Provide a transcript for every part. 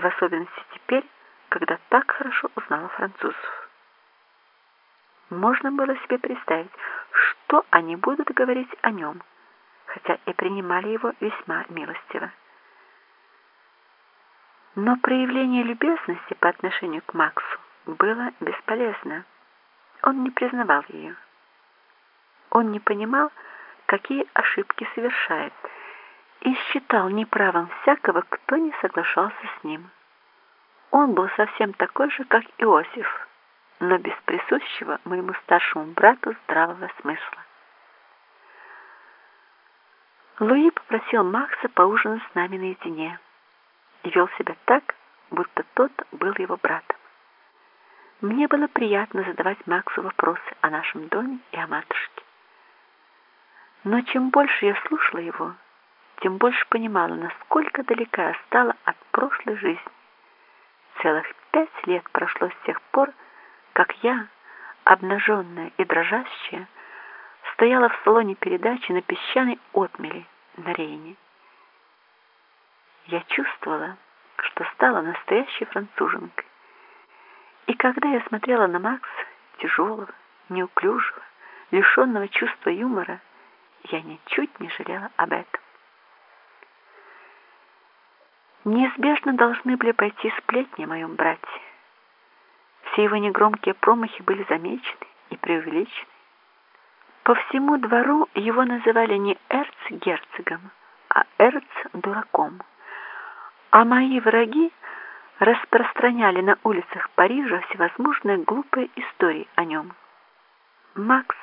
и в особенности теперь, когда так хорошо узнала французов. Можно было себе представить, что они будут говорить о нем, хотя и принимали его весьма милостиво. Но проявление любезности по отношению к Максу было бесполезно. Он не признавал ее. Он не понимал, какие ошибки совершает, и считал неправым всякого, кто не соглашался с ним. Он был совсем такой же, как Иосиф, но без присущего моему старшему брату здравого смысла. Луи попросил Макса поужинать с нами наедине и вел себя так, будто тот был его братом. Мне было приятно задавать Максу вопросы о нашем доме и о матушке. Но чем больше я слушала его, тем больше понимала, насколько далека стала от прошлой жизни. Целых пять лет прошло с тех пор, как я, обнаженная и дрожащая, стояла в салоне передачи на песчаной отмели на Рейне. Я чувствовала, что стала настоящей француженкой. И когда я смотрела на Макса, тяжелого, неуклюжего, лишенного чувства юмора, я ничуть не жалела об этом. Неизбежно должны были пойти сплетни о моем брате. Все его негромкие промахи были замечены и преувеличены. По всему двору его называли не эрц-герцогом, а эрц-дураком. А мои враги распространяли на улицах Парижа всевозможные глупые истории о нем. Макс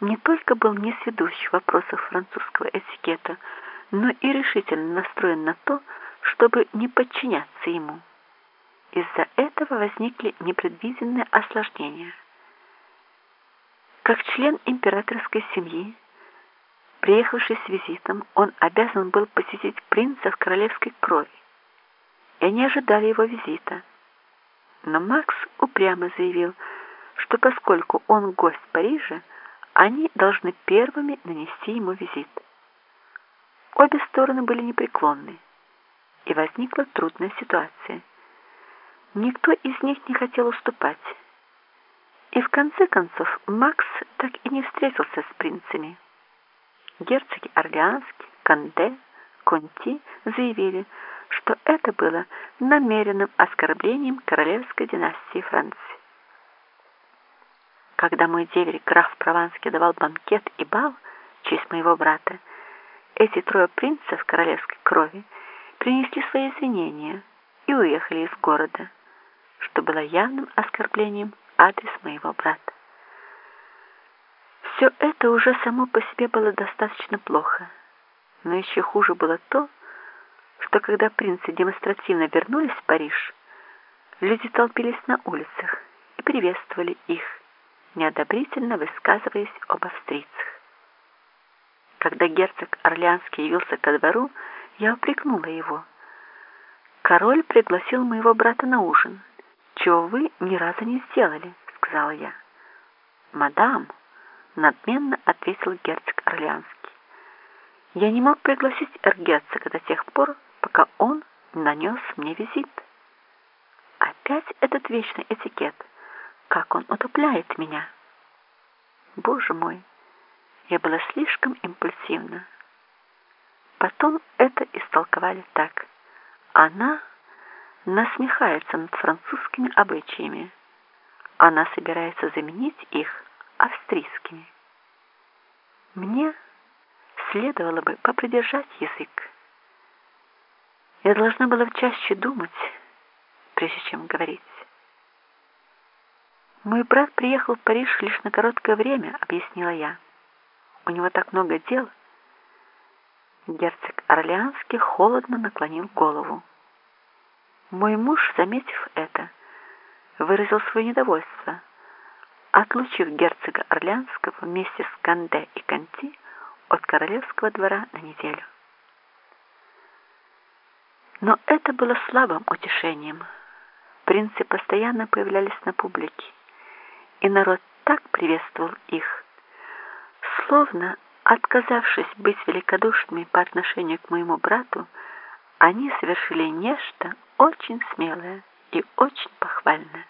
не только был несведущ в вопросах французского этикета, но и решительно настроен на то, чтобы не подчиняться ему. Из-за этого возникли непредвиденные осложнения. Как член императорской семьи, приехавший с визитом, он обязан был посетить принца в королевской крови. И они ожидали его визита. Но Макс упрямо заявил, что поскольку он гость Парижа, они должны первыми нанести ему визит. Обе стороны были непреклонны, и возникла трудная ситуация. Никто из них не хотел уступать. И в конце концов Макс так и не встретился с принцами. Герцоги Орлеанский, Канде, Конти заявили, что это было намеренным оскорблением королевской династии Франции. Когда мой деверь граф Прованский давал банкет и бал честь моего брата, эти трое принцев королевской крови принесли свои извинения и уехали из города, что было явным оскорблением адрес моего брата. Все это уже само по себе было достаточно плохо, но еще хуже было то, что когда принцы демонстративно вернулись в Париж, люди толпились на улицах и приветствовали их, неодобрительно высказываясь об австрийцах. Когда герцог Орлеанский явился ко двору, я упрекнула его. «Король пригласил моего брата на ужин, чего вы ни разу не сделали», — сказала я. «Мадам», — надменно ответил герцог Орлеанский, «я не мог пригласить эргерцога до тех пор, пока он нанес мне визит. Опять этот вечный этикет, как он утопляет меня. Боже мой, я была слишком импульсивна. Потом это истолковали так. Она насмехается над французскими обычаями. Она собирается заменить их австрийскими. Мне следовало бы попридержать язык. Я должна была чаще думать, прежде чем говорить. Мой брат приехал в Париж лишь на короткое время, объяснила я. У него так много дел, Герцог Орлеанский холодно наклонил голову. Мой муж, заметив это, выразил свое недовольство, отлучив герцога Орлеанского вместе с Канде и Канти от королевского двора на неделю. Но это было слабым утешением. Принцы постоянно появлялись на публике, и народ так приветствовал их, словно Отказавшись быть великодушными по отношению к моему брату, они совершили нечто очень смелая и очень похвальная.